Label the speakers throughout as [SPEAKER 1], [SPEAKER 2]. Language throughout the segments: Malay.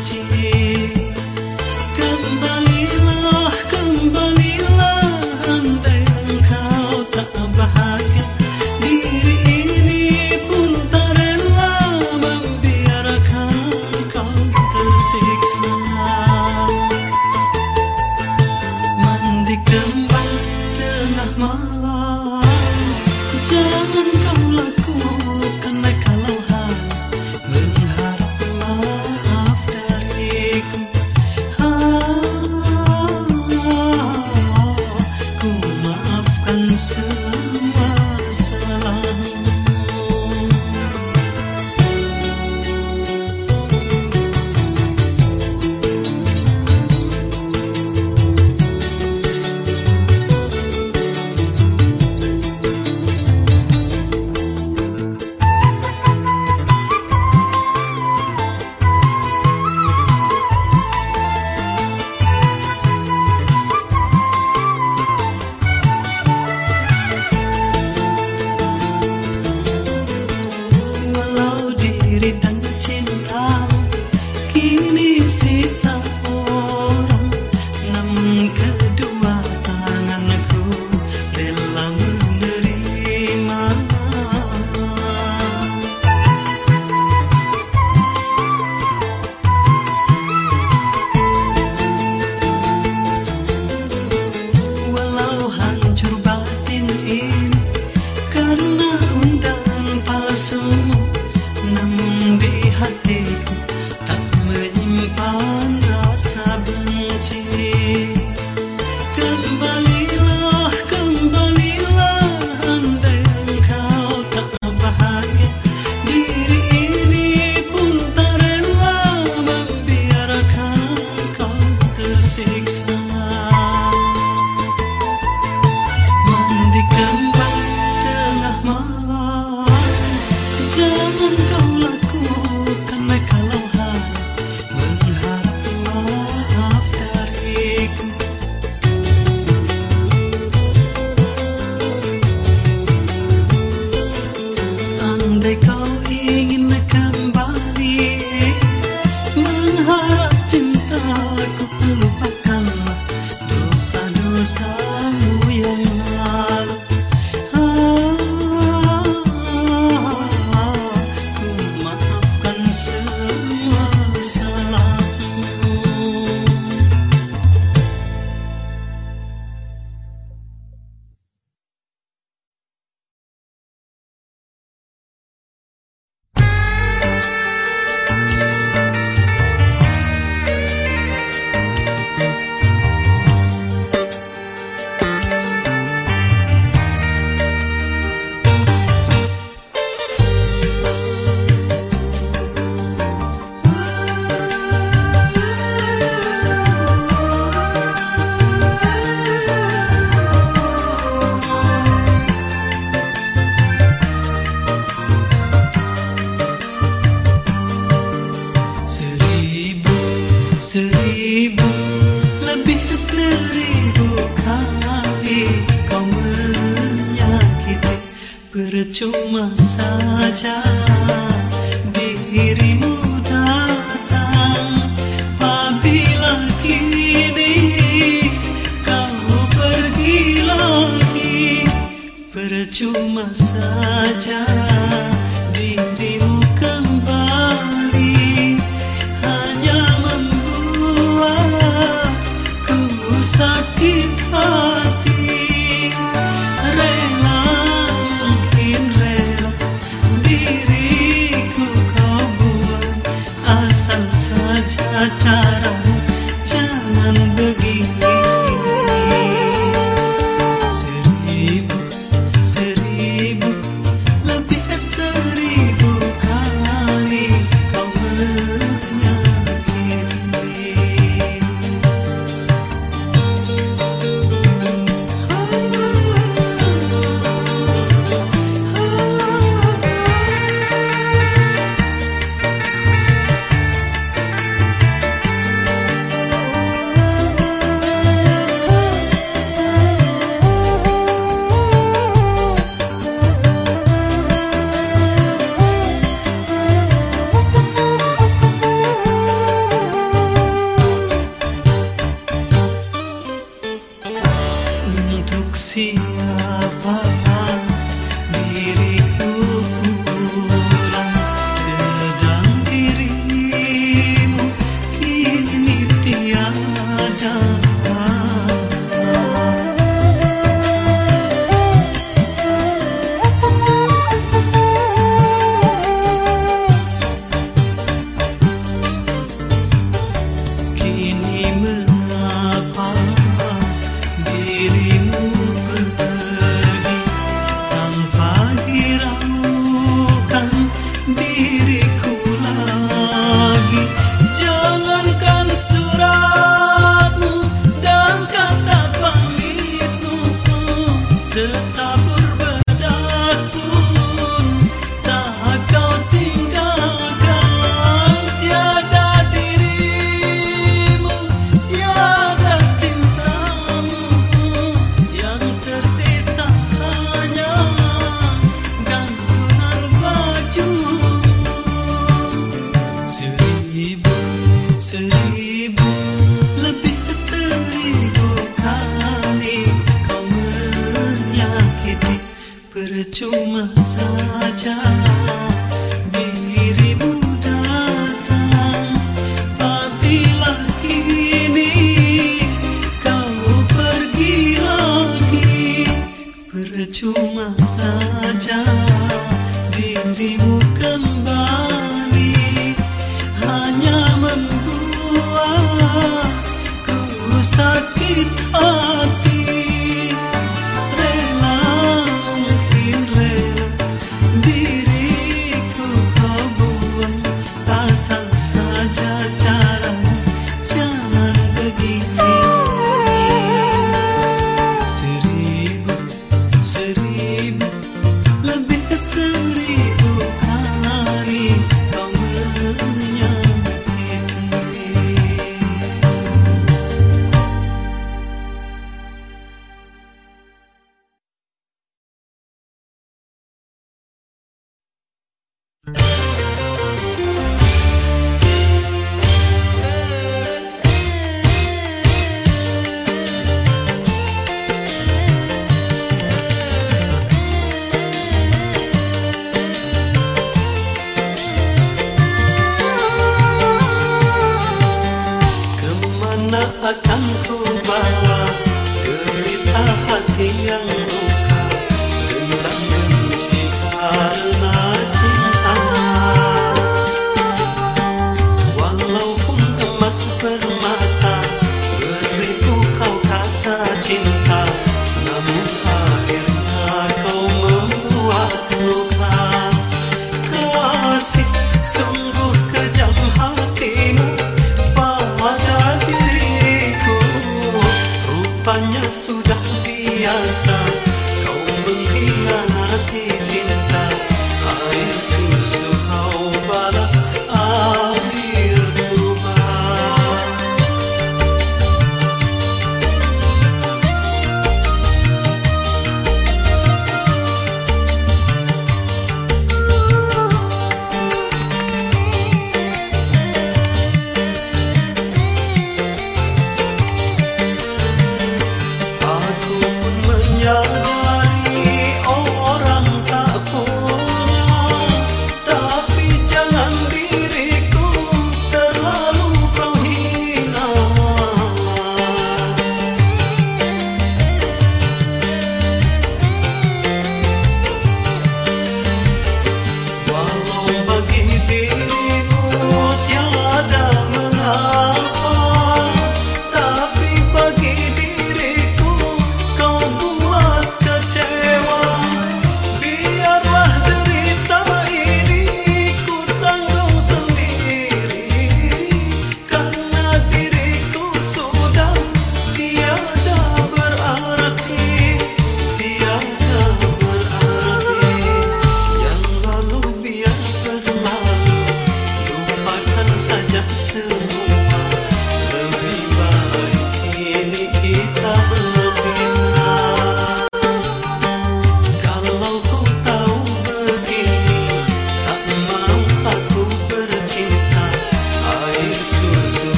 [SPEAKER 1] noite.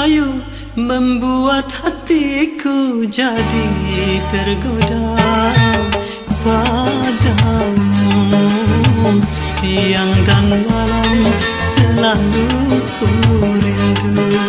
[SPEAKER 1] rayu membuat hatiku jadi tergoda padamu. Siang dan malam selalu ku rindu.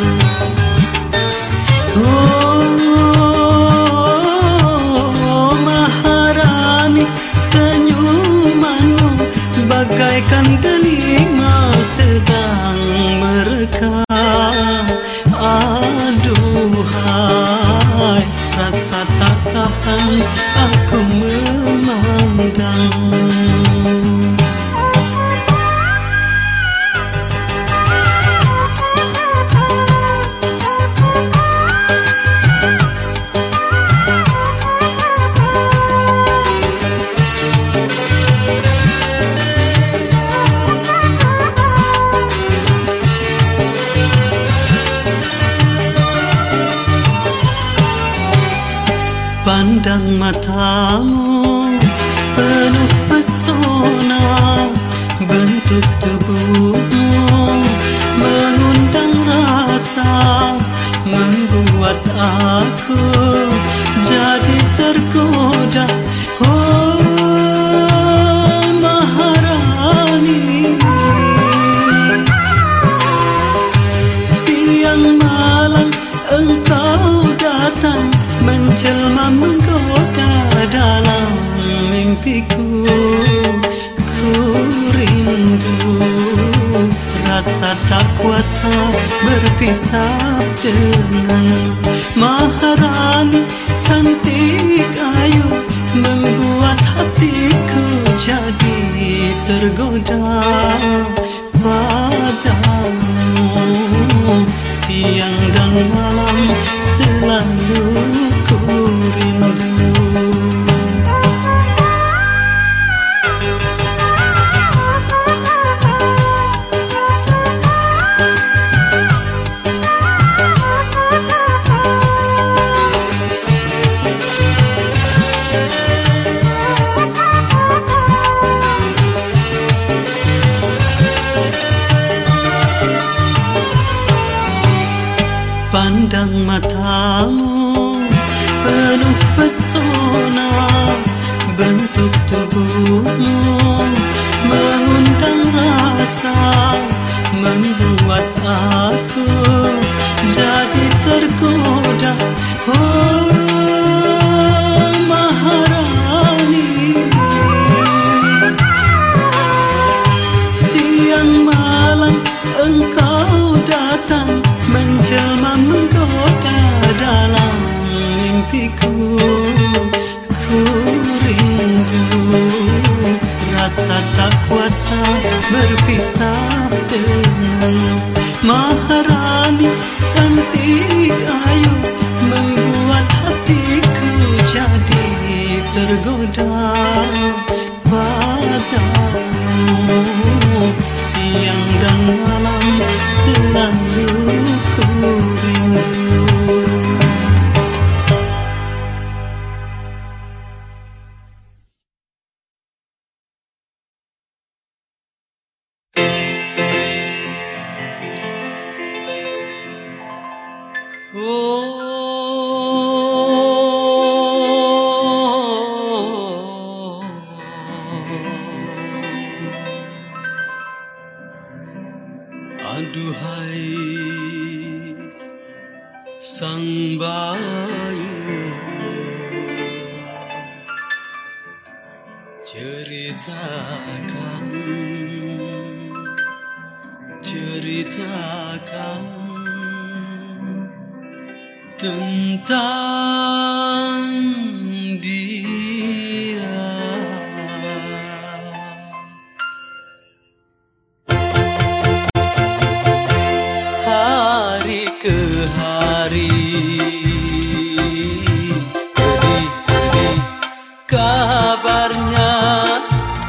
[SPEAKER 1] kabarnya?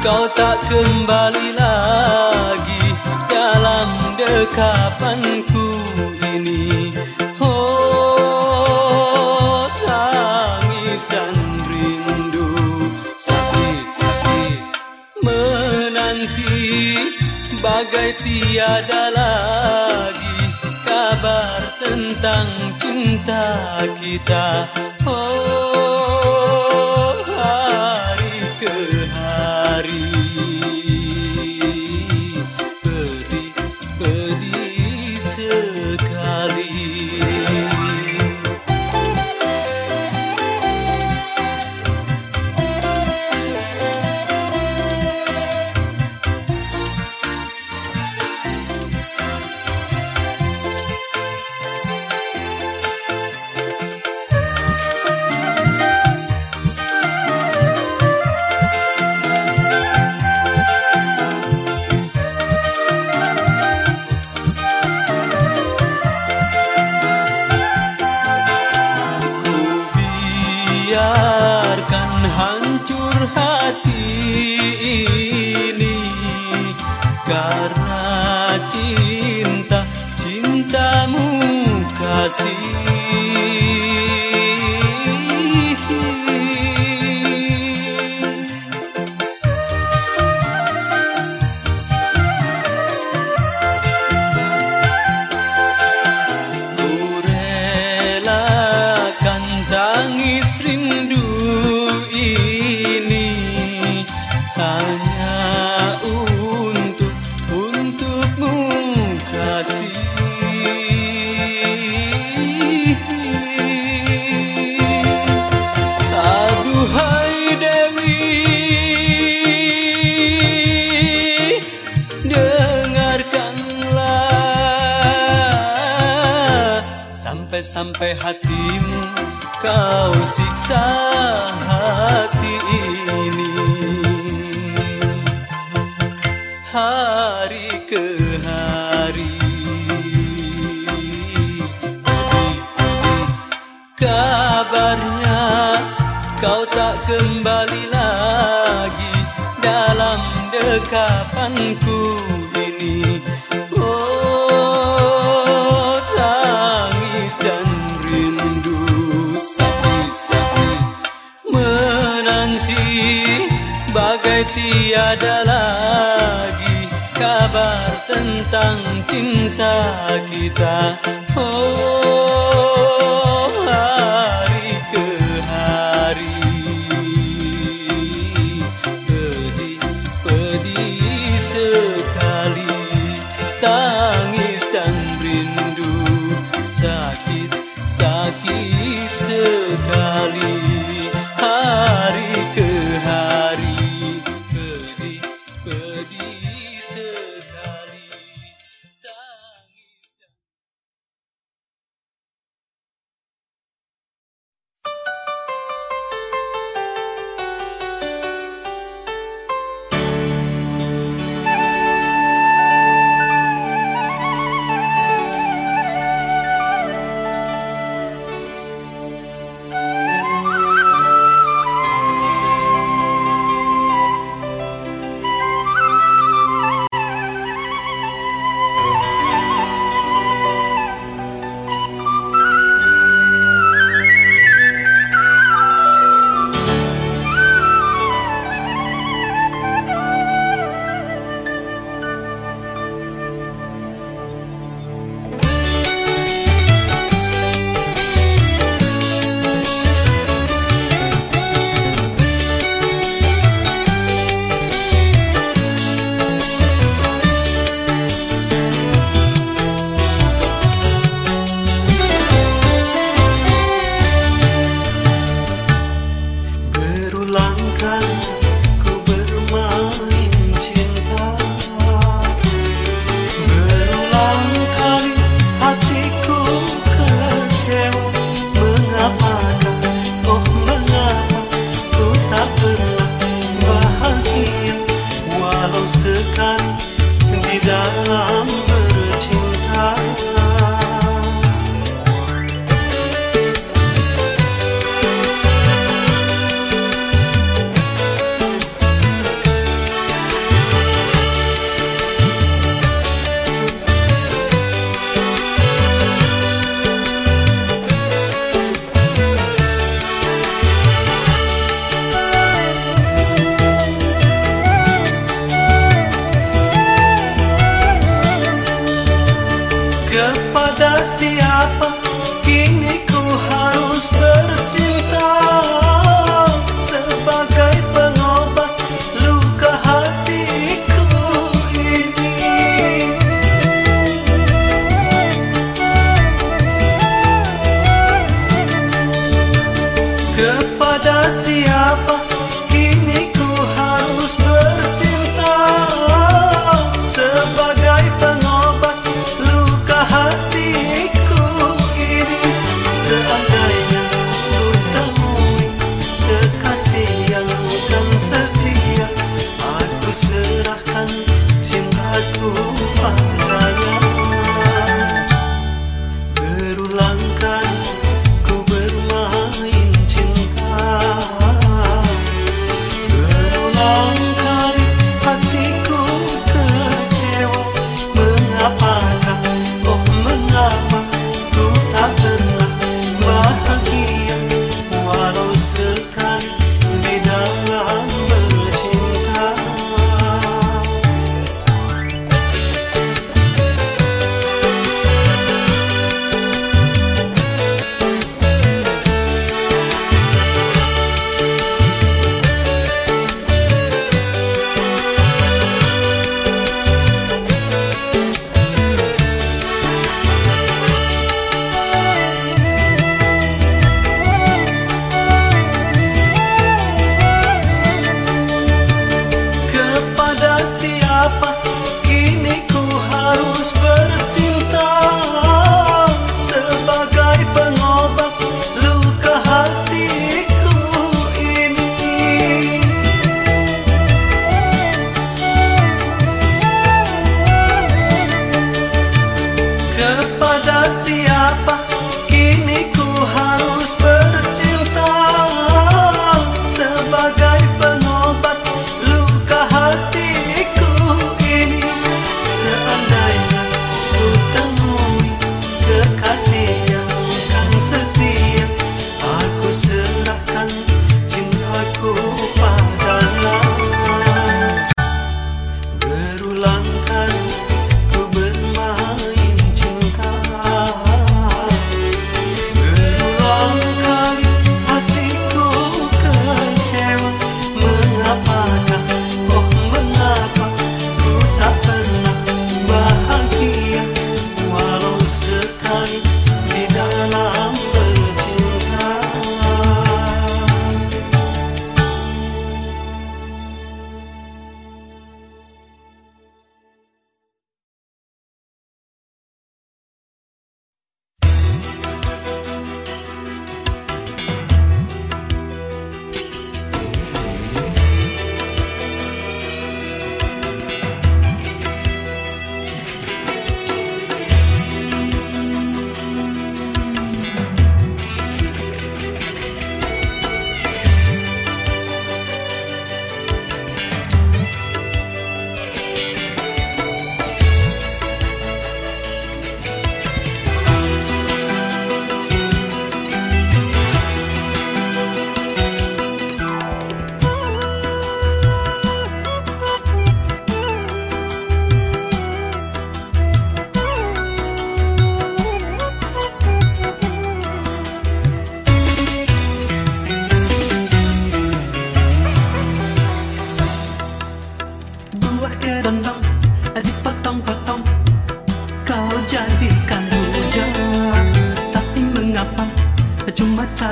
[SPEAKER 1] Kau tak kembali lagi dalam dekapanku ini. Oh tangis dan rindu sakit sakit menanti.
[SPEAKER 2] Bagai tiada lagi kabar
[SPEAKER 1] tentang cinta kita. Oh. sampai hatimu kau siksa hati ini. Hari ke hari kabarnya kau tak kembali lagi dalam dekapan cinta kita oh.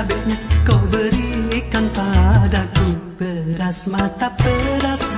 [SPEAKER 1] Cabenya kau berikan padaku Beras mata peras